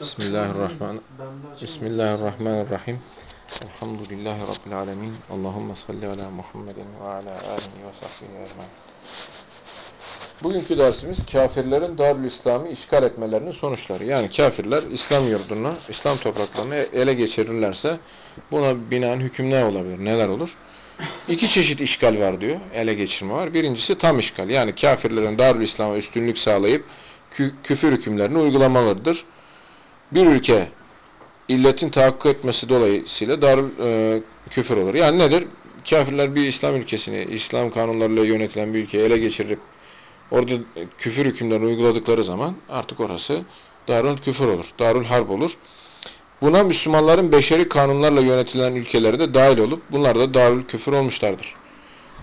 Bismillahirrahmanirrahim. Bismillahirrahmanirrahim. Elhamdülillahi Rabbil alemin. Allahümme salli ala Muhammedin ve ala alihi ve sahbihi ecmaîn. Bugünkü dersimiz kafirlerin Darül İslam'ı işgal etmelerinin sonuçları. Yani kafirler İslam yurdunu, İslam topraklarını ele geçirirlerse buna binaen hüküm ne olabilir, neler olur? İki çeşit işgal var diyor, ele geçirme var. Birincisi tam işgal. Yani kafirlerin Darül İslam'a üstünlük sağlayıp kü küfür hükümlerini uygulamalarıdır. Bir ülke illetin tahakkuk etmesi dolayısıyla darül e, küfür olur. Yani nedir? Kafirler bir İslam ülkesini, İslam kanunlarıyla yönetilen bir ülkeyi ele geçirip orada küfür hükümlerini uyguladıkları zaman artık orası darül küfür olur. Darül harp olur. Buna Müslümanların beşeri kanunlarla yönetilen ülkeleri de dahil olup bunlar da darül küfür olmuşlardır.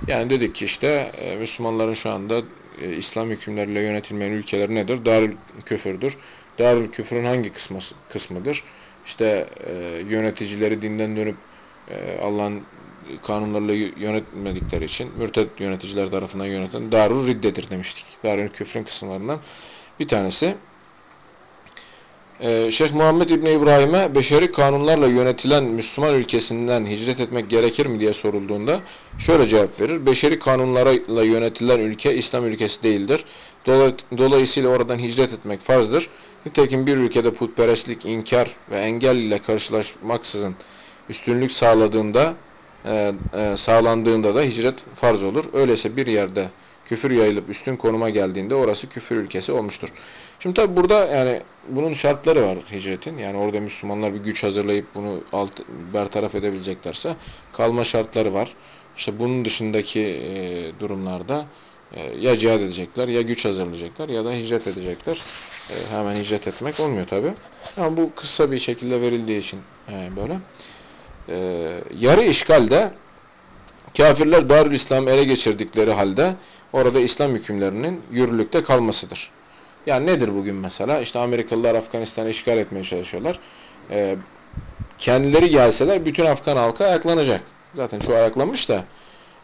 Yani dedik ki işte e, Müslümanların şu anda e, İslam hükümleriyle yönetilmeyen ülkeler nedir? Darül küfürdür. Darül küfrün hangi kısmı, kısmıdır? İşte e, yöneticileri dinden dönüp e, Allah'ın kanunlarıyla yönetmedikleri için mürted yöneticiler tarafından yöneten darul riddedir demiştik. Darül küfrün kısımlarından bir tanesi. Ee, Şeyh Muhammed İbni İbrahim'e beşeri kanunlarla yönetilen Müslüman ülkesinden hicret etmek gerekir mi diye sorulduğunda şöyle cevap verir. Beşeri kanunlarla yönetilen ülke İslam ülkesi değildir. Dolayısıyla oradan hicret etmek farzdır. Nitekim bir ülkede putperestlik, inkar ve engel ile karşılaşmaksızın üstünlük sağladığında, e, e, sağlandığında da hicret farz olur. Öyleyse bir yerde küfür yayılıp üstün konuma geldiğinde orası küfür ülkesi olmuştur. Şimdi tabi burada yani bunun şartları var hicretin. Yani orada Müslümanlar bir güç hazırlayıp bunu alt, bertaraf edebileceklerse kalma şartları var. İşte bunun dışındaki e, durumlarda ya cihad edecekler ya güç hazırlayacaklar ya da hicret edecekler. E, hemen hicret etmek olmuyor tabi. Ama bu kısa bir şekilde verildiği için e, böyle. E, yarı işgalde kafirler Darül İslam'ı ele geçirdikleri halde orada İslam hükümlerinin yürürlükte kalmasıdır. Yani nedir bugün mesela? İşte Amerikalılar Afganistan'ı işgal etmeye çalışıyorlar. Kendileri gelseler bütün Afgan halkı ayaklanacak. Zaten çoğu ayaklanmış da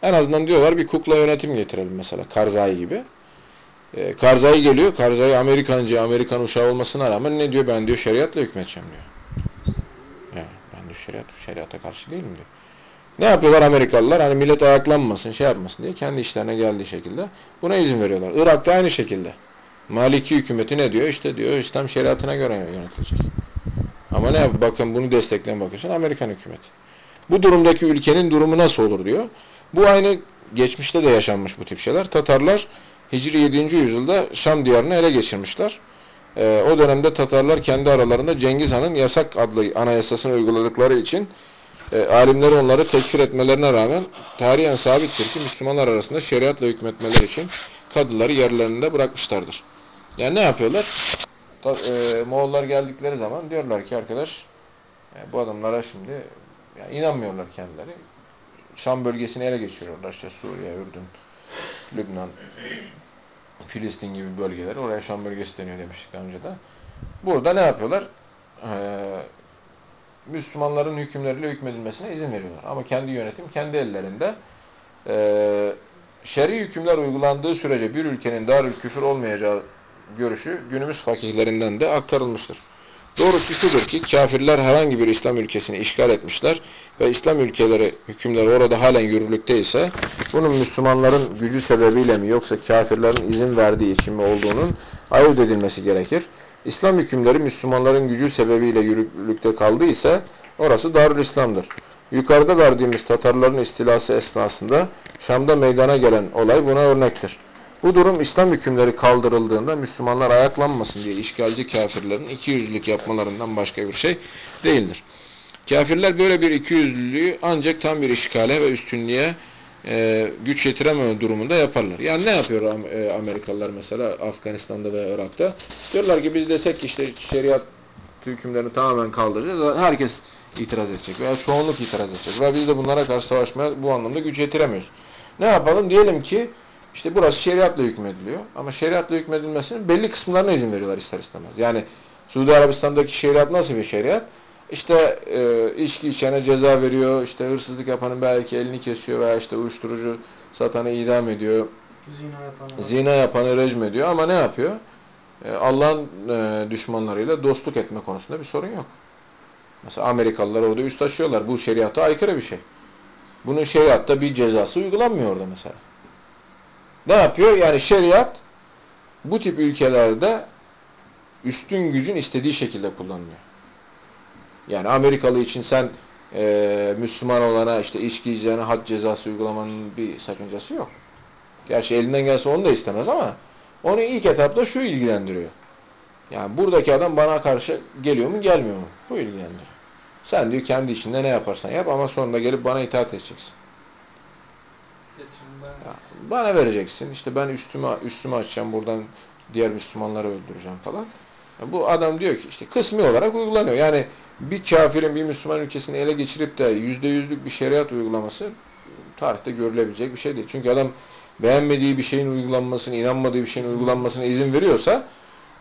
en azından diyorlar bir kukla yönetim getirelim mesela Karzai gibi. Ee, Karzai geliyor. Karzai Amerikancı, Amerikan uşağı olmasına rağmen ne diyor? Ben diyor şeriatla hükmedeceğim diyor. Yani ben diyor şeriat, şeriata karşı değilim diyor. Ne yapıyorlar Amerikalılar? Hani millet ayaklanmasın, şey yapmasın diye kendi işlerine geldiği şekilde buna izin veriyorlar. Irak'ta aynı şekilde. Maliki hükümeti ne diyor? İşte diyor İslam şeriatına göre yönetilecek. Ama ne bakın bunu destekleyen bakıyorsun Amerikan hükümeti. Bu durumdaki ülkenin durumu nasıl olur diyor. Bu aynı geçmişte de yaşanmış bu tip şeyler. Tatarlar Hicri 7. yüzyılda Şam diyarını ele geçirmişler. Ee, o dönemde Tatarlar kendi aralarında Cengiz Han'ın yasak adlı anayasasını uyguladıkları için e, alimler onları tekfir etmelerine rağmen tarihen sabittir ki Müslümanlar arasında şeriatla hükmetmeleri için kadıları yerlerinde bırakmışlardır. Yani ne yapıyorlar? Ta, e, Moğollar geldikleri zaman diyorlar ki arkadaş e, bu adamlara şimdi yani inanmıyorlar kendileri. Şam bölgesini ele geçiriyorlar. İşte Suriye, Ürdün, Lübnan, Filistin gibi bölgeler. Oraya Şam bölgesi deniyor demiştik daha önce de. Burada ne yapıyorlar? Ee, Müslümanların hükümleriyle hükmedilmesine izin veriyorlar. Ama kendi yönetim kendi ellerinde. Ee, şer'i hükümler uygulandığı sürece bir ülkenin darül küfür olmayacağı görüşü günümüz fakihlerinden de aktarılmıştır. Doğrusu şudur ki kafirler herhangi bir İslam ülkesini işgal etmişler ve İslam ülkeleri hükümleri orada halen yürürlükte ise bunun Müslümanların gücü sebebiyle mi yoksa kafirlerin izin verdiği için mi olduğunun ayırt edilmesi gerekir. İslam hükümleri Müslümanların gücü sebebiyle yürürlükte kaldıysa orası Darül İslam'dır. Yukarıda verdiğimiz Tatarların istilası esnasında Şam'da meydana gelen olay buna örnektir. Bu durum İslam hükümleri kaldırıldığında Müslümanlar ayaklanmasın diye işgalci kafirlerin ikiyüzlülük yapmalarından başka bir şey değildir. Kafirler böyle bir ikiyüzlülüğü ancak tam bir işgale ve üstünlüğe e, güç yetirememe durumunda yaparlar. Yani ne yapıyor e, Amerikalılar mesela Afganistan'da ve Irak'ta? Diyorlar ki biz desek ki işte şeriat hükümlerini tamamen kaldıracağız. Herkes itiraz edecek veya çoğunluk itiraz edecek. Ve biz de bunlara karşı savaşmaya bu anlamda güç yetiremiyoruz. Ne yapalım? Diyelim ki işte burası şeriatla hükmediliyor. Ama şeriatla hükmedilmesinin belli kısımlarına izin veriyorlar ister istemez. Yani Suudi Arabistan'daki şeriat nasıl bir şeriat? İşte e, içki içene ceza veriyor, işte hırsızlık yapanın belki elini kesiyor veya işte uyuşturucu satanı idam ediyor. Zina yapanı. Zina yapanı rejim ediyor ama ne yapıyor? e, Allah'ın e, düşmanlarıyla dostluk etme konusunda bir sorun yok. Mesela Amerikalılar orada üst taşıyorlar. Bu şeriata aykırı bir şey. Bunun şeriatta bir cezası uygulanmıyor orada mesela. Ne yapıyor? Yani şeriat bu tip ülkelerde üstün gücün istediği şekilde kullanılıyor. Yani Amerikalı için sen e, Müslüman olana işte içki yiyeceğine had cezası uygulamanın bir sakıncası yok. Gerçi elinden gelse onu da istemez ama onu ilk etapta şu ilgilendiriyor. Yani buradaki adam bana karşı geliyor mu gelmiyor mu? Bu ilgilendiriyor. Sen diyor kendi içinde ne yaparsan yap ama sonunda gelip bana itaat edeceksin. Bana vereceksin. İşte ben üstümü üstümü açacağım buradan diğer Müslümanları öldüreceğim falan. Bu adam diyor ki işte kısmi olarak uygulanıyor. Yani bir kafirin bir Müslüman ülkesini ele geçirip de yüzde yüzlük bir şeriat uygulaması tarihte görülebilecek bir şey değil. Çünkü adam beğenmediği bir şeyin uygulanmasını, inanmadığı bir şeyin uygulanmasına izin veriyorsa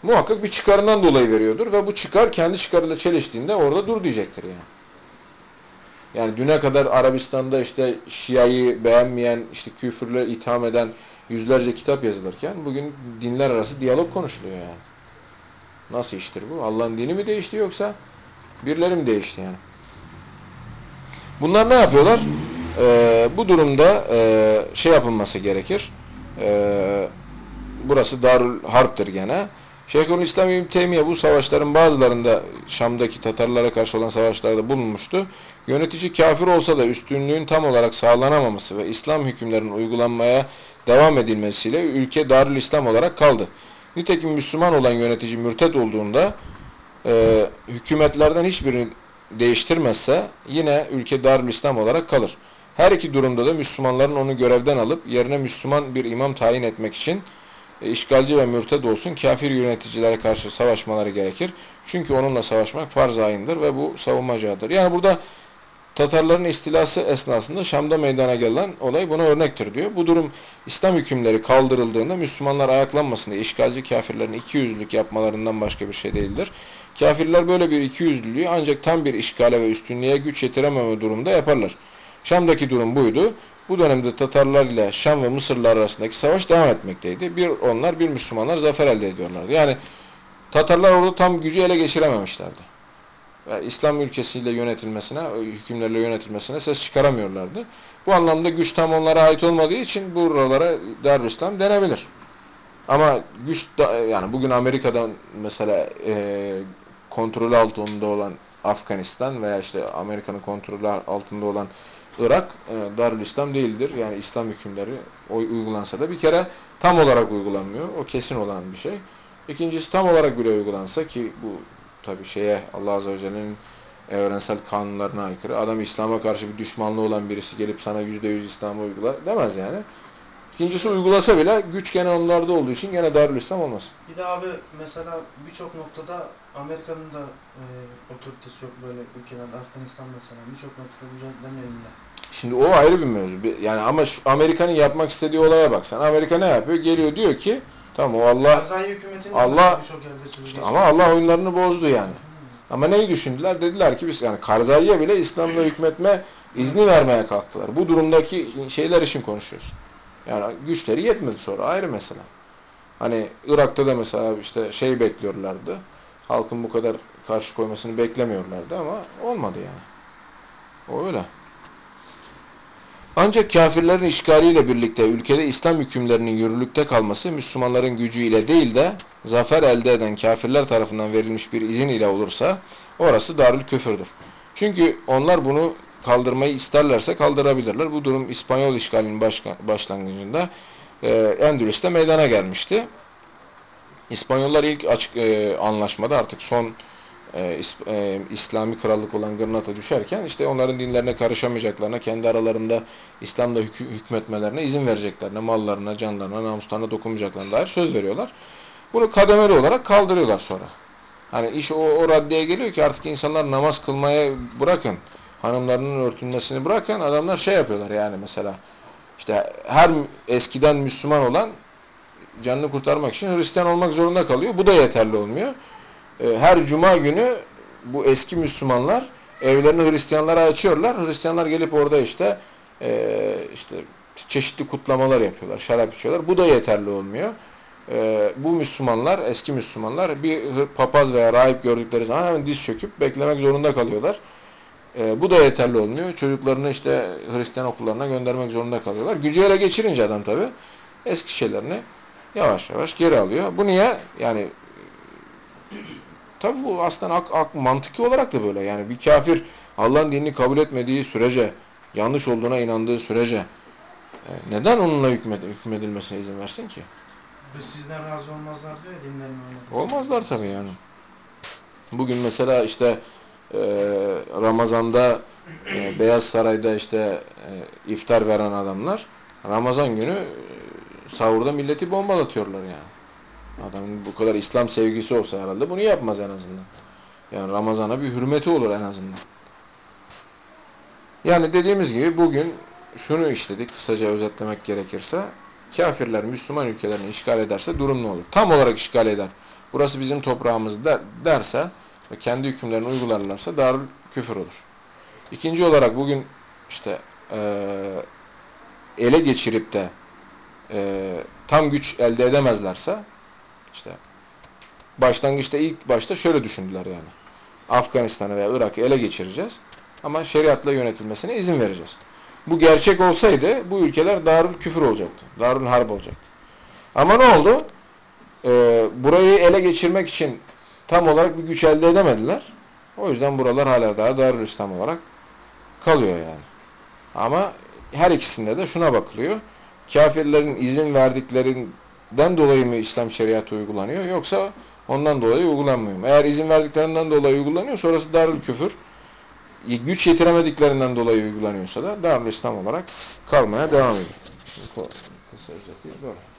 muhakkak bir çıkarından dolayı veriyordur ve bu çıkar kendi çıkarıyla çeliştiğinde orada dur diyecektir yani. Yani düne kadar Arabistan'da işte Şia'yı beğenmeyen, işte küfürle itham eden yüzlerce kitap yazılırken bugün dinler arası diyalog konuşuluyor yani. Nasıl iştir bu? Allah'ın dini mi değişti yoksa birileri mi değişti yani? Bunlar ne yapıyorlar? Ee, bu durumda e, şey yapılması gerekir. Ee, burası Darül Harp'tır gene. Şeyhülislam İbn Teymiye bu savaşların bazılarında Şam'daki Tatarlara karşı olan savaşlarda bulunmuştu. Yönetici kafir olsa da üstünlüğün tam olarak sağlanamaması ve İslam hükümlerinin uygulanmaya devam edilmesiyle ülke Darül İslam olarak kaldı. Nitekim Müslüman olan yönetici mürted olduğunda e, hükümetlerden hiçbirini değiştirmezse yine ülke Darül İslam olarak kalır. Her iki durumda da Müslümanların onu görevden alıp yerine Müslüman bir imam tayin etmek için işgalci ve mürted olsun kafir yöneticilere karşı savaşmaları gerekir. Çünkü onunla savaşmak farz ayındır ve bu savunmacıdır. Yani burada Tatarların istilası esnasında Şam'da meydana gelen olay buna örnektir diyor. Bu durum İslam hükümleri kaldırıldığında Müslümanlar ayaklanmasın diye işgalci kafirlerin iki yüzlülük yapmalarından başka bir şey değildir. Kafirler böyle bir iki yüzlülüğü ancak tam bir işgale ve üstünlüğe güç yetirememe durumda yaparlar. Şam'daki durum buydu. Bu dönemde Tatarlar ile Şam ve Mısırlar arasındaki savaş devam etmekteydi. Bir onlar bir Müslümanlar zafer elde ediyorlardı. Yani Tatarlar orada tam gücü ele geçirememişlerdi. Ve İslam ülkesiyle yönetilmesine, hükümlerle yönetilmesine ses çıkaramıyorlardı. Bu anlamda güç tam onlara ait olmadığı için buralara Darülislam denebilir. Ama güç da, yani bugün Amerika'dan mesela e, kontrolü altında olan Afganistan veya işte Amerika'nın kontrolü altında olan Irak e, Darülislam değildir. Yani İslam hükümleri o uygulansa da bir kere tam olarak uygulanmıyor. O kesin olan bir şey. İkincisi tam olarak bile uygulansa ki bu tabi şeye Allah Azze ve Celle'nin evrensel kanunlarına aykırı. Adam İslam'a karşı bir düşmanlığı olan birisi gelip sana yüzde yüz İslam'ı uygula demez yani. İkincisi uygulasa bile güç gene onlarda olduğu için gene Darülislam olmaz. Bir de abi mesela birçok noktada Amerika'nın da e, otoritesi yok böyle ülkelerde. Afganistan mesela birçok noktada düzenleme elinde. Şimdi o ayrı bir mevzu. Yani ama Amerika'nın yapmak istediği olaya bak sen. Amerika ne yapıyor? Geliyor diyor ki tamam o Allah Allah işte ama Allah oyunlarını bozdu yani. Ama neyi düşündüler? Dediler ki biz yani Karzai'ye bile İslam'la hükmetme izni vermeye kalktılar. Bu durumdaki şeyler için konuşuyoruz. Yani güçleri yetmedi sonra ayrı mesele. Hani Irak'ta da mesela işte şey bekliyorlardı. Halkın bu kadar karşı koymasını beklemiyorlardı ama olmadı yani. O öyle. Ancak kafirlerin işgaliyle birlikte ülkede İslam hükümlerinin yürürlükte kalması Müslümanların gücüyle değil de zafer elde eden kafirler tarafından verilmiş bir izin ile olursa orası darül küfürdür. Çünkü onlar bunu kaldırmayı isterlerse kaldırabilirler. Bu durum İspanyol işgalinin başlangıcında e, Endülüs'te meydana gelmişti. İspanyollar ilk açık e, anlaşmada artık son e, e, İslami krallık olan Gırnat'a düşerken işte onların dinlerine karışamayacaklarına, kendi aralarında İslam'da hük hükmetmelerine izin vereceklerine, mallarına, canlarına, namuslarına dokunmayacaklarına dair söz veriyorlar. Bunu kademeli olarak kaldırıyorlar sonra. Hani iş o, o raddeye geliyor ki artık insanlar namaz kılmaya bırakın, hanımlarının örtünmesini bırakın, adamlar şey yapıyorlar yani mesela işte her eskiden Müslüman olan canını kurtarmak için Hristiyan olmak zorunda kalıyor. Bu da yeterli olmuyor. E, her cuma günü bu eski Müslümanlar evlerini Hristiyanlara açıyorlar. Hristiyanlar gelip orada işte e, işte çeşitli kutlamalar yapıyorlar. Şarap içiyorlar. Bu da yeterli olmuyor. e, bu Müslümanlar, eski Müslümanlar bir papaz veya rahip gördükleri zaman hemen diz çöküp beklemek zorunda kalıyorlar. E, bu da yeterli olmuyor. Çocuklarını işte Hristiyan okullarına göndermek zorunda kalıyorlar. Gücü ele geçirince adam tabi eski şeylerini yavaş yavaş geri alıyor. Bu niye? Yani tabi bu aslında ak, ak, mantıki olarak da böyle. Yani bir kafir Allah'ın dinini kabul etmediği sürece, yanlış olduğuna inandığı sürece e, neden onunla hükmed, hükmedilmesine izin versin ki? Sizden razı olmazlar diyor ya dinlerini. Olmazlar tabii yani. Bugün mesela işte e, Ramazan'da e, Beyaz Saray'da işte e, iftar veren adamlar Ramazan günü e, sahurda milleti bombalatıyorlar yani. Adamın bu kadar İslam sevgisi olsa herhalde bunu yapmaz en azından. Yani Ramazan'a bir hürmeti olur en azından. Yani dediğimiz gibi bugün şunu işledik kısaca özetlemek gerekirse kafirler Müslüman ülkelerini işgal ederse durum ne olur? Tam olarak işgal eder. Burası bizim toprağımız der, derse ve kendi hükümlerini uygularlarsa darül küfür olur. İkinci olarak bugün işte eee, ele geçirip de eee, tam güç elde edemezlerse işte başlangıçta ilk başta şöyle düşündüler yani. Afganistan'ı veya Irak'ı ele geçireceğiz ama şeriatla yönetilmesine izin vereceğiz. Bu gerçek olsaydı bu ülkeler darül küfür olacaktı. Darül harp olacaktı. Ama ne oldu? Ee, burayı ele geçirmek için tam olarak bir güç elde edemediler. O yüzden buralar hala daha darül İslam olarak kalıyor yani. Ama her ikisinde de şuna bakılıyor. Kafirlerin izin verdiklerinden dolayı mı İslam şeriatı uygulanıyor yoksa ondan dolayı uygulanmıyor mu? Eğer izin verdiklerinden dolayı uygulanıyor sonrası darül küfür. Güç yetiremediklerinden dolayı uygulanıyorsa da darül İslam olarak kalmaya devam ediyor. Kısa böyle.